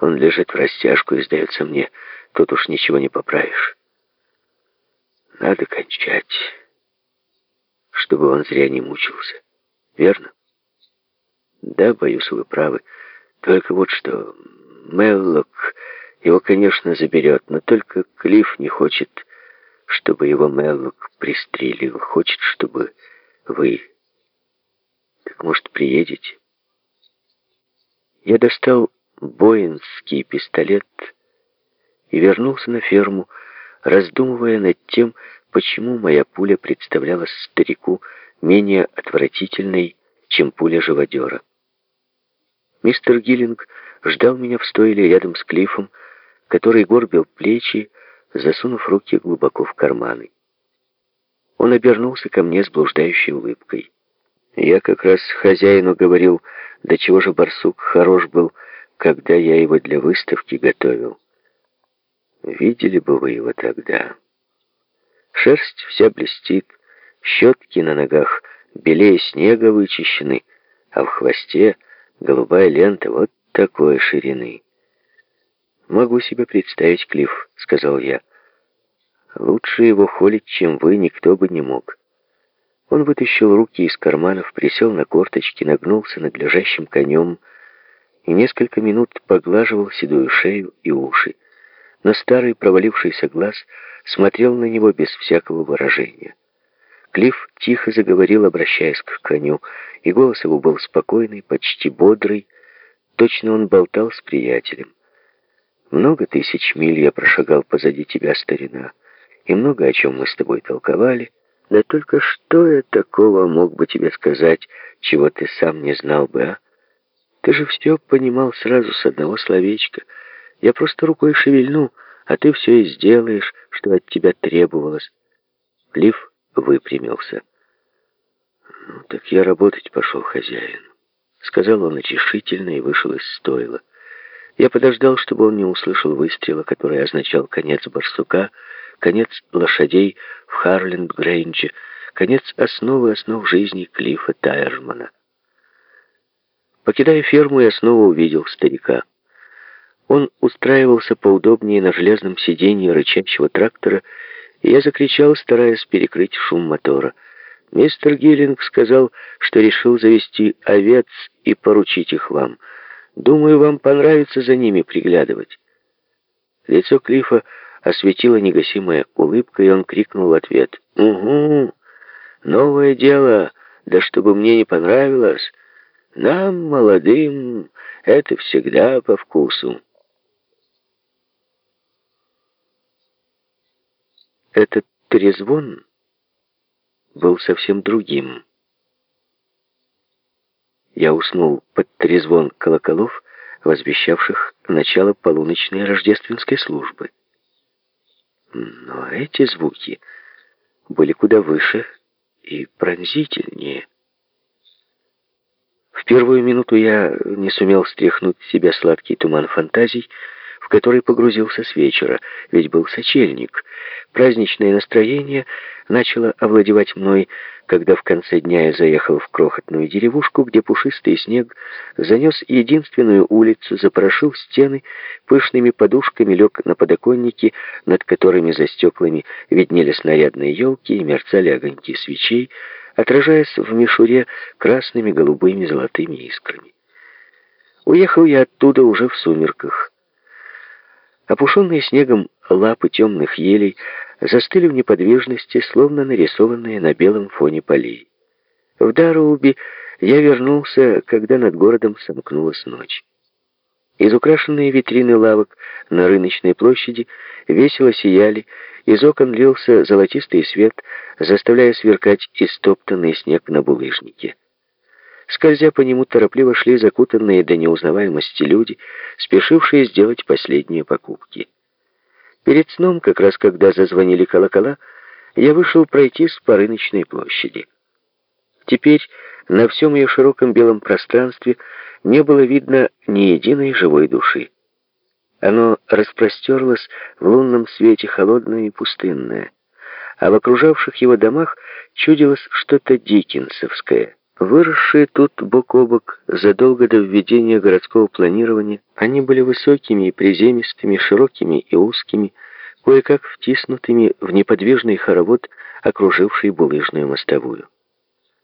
Он лежит в растяжку и, сдается мне, тут уж ничего не поправишь. Надо кончать, чтобы он зря не мучился. Верно? Да, боюсь, вы правы. Только вот что, Меллок его, конечно, заберет, но только Клифф не хочет, чтобы его Меллок пристрелил. Хочет, чтобы вы... Так, может, приедете? Я достал боинский пистолет и вернулся на ферму, раздумывая над тем, почему моя пуля представлялась старику менее отвратительной, чем пуля живодера. Мистер Гиллинг ждал меня в стойле рядом с Клиффом, который горбил плечи, засунув руки глубоко в карманы. Он обернулся ко мне с блуждающей улыбкой. Я как раз хозяину говорил, до чего же барсук хорош был, когда я его для выставки готовил. Видели бы вы его тогда. Шерсть вся блестит, щетки на ногах белее снега вычищены, а в хвосте голубая лента вот такой ширины. «Могу себе представить, Клифф», — сказал я. «Лучше его холить, чем вы, никто бы не мог». Он вытащил руки из карманов, присел на корточки, нагнулся над лежащим конем и несколько минут поглаживал седую шею и уши. Но старый провалившийся глаз смотрел на него без всякого выражения. Клифф тихо заговорил, обращаясь к коню, и голос его был спокойный, почти бодрый. Точно он болтал с приятелем. «Много тысяч миль я прошагал позади тебя, старина, и много о чем мы с тобой толковали». Да только что я такого мог бы тебе сказать, чего ты сам не знал бы, а? Ты же все понимал сразу с одного словечка. Я просто рукой шевельну, а ты все и сделаешь, что от тебя требовалось. Клифф выпрямился. «Ну, так я работать пошел, хозяин», — сказал он решительно и вышел из стойла. Я подождал, чтобы он не услышал выстрела, который означал конец барсука, конец лошадей в Харленд-Грейнджи, конец основы основ жизни Клиффа Тайермана. Покидая ферму, я снова увидел старика. Он устраивался поудобнее на железном сиденье рычащего трактора, и я закричал, стараясь перекрыть шум мотора. «Мистер Гиллинг сказал, что решил завести овец и поручить их вам. Думаю, вам понравится за ними приглядывать». Лицо Клифа осветила негасимая улыбка, и он крикнул в ответ. «Угу, новое дело, да чтобы мне не понравилось. Нам, молодым, это всегда по вкусу». Этот трезвон был совсем другим. Я уснул под трезвон колоколов, возвещавших начало полуночной рождественской службы. Но эти звуки были куда выше и пронзительнее. В первую минуту я не сумел стряхнуть с себя сладкий туман фантазий, в который погрузился с вечера, ведь был сочельник. Праздничное настроение начало овладевать мной, когда в конце дня я заехал в крохотную деревушку, где пушистый снег занес единственную улицу, запорошил стены, пышными подушками лег на подоконники, над которыми за стеклами виднелись нарядные елки и мерцали огоньки свечей, отражаясь в мишуре красными, голубыми, золотыми искрами. Уехал я оттуда уже в сумерках. Опушенные снегом лапы темных елей застыли в неподвижности, словно нарисованные на белом фоне полей. В Дароуби я вернулся, когда над городом сомкнулась ночь. Изукрашенные витрины лавок на рыночной площади весело сияли, из окон лился золотистый свет, заставляя сверкать истоптанный снег на булыжнике. Скользя по нему, торопливо шли закутанные до неузнаваемости люди, спешившие сделать последние покупки. Перед сном, как раз когда зазвонили колокола, я вышел пройтись по рыночной площади. Теперь на всем ее широком белом пространстве не было видно ни единой живой души. Оно распростерлось в лунном свете холодное и пустынное, а в окружавших его домах чудилось что-то дикенсовское — Выросшие тут бок о бок задолго до введения городского планирования, они были высокими и приземистыми, широкими и узкими, кое-как втиснутыми в неподвижный хоровод, окруживший булыжную мостовую.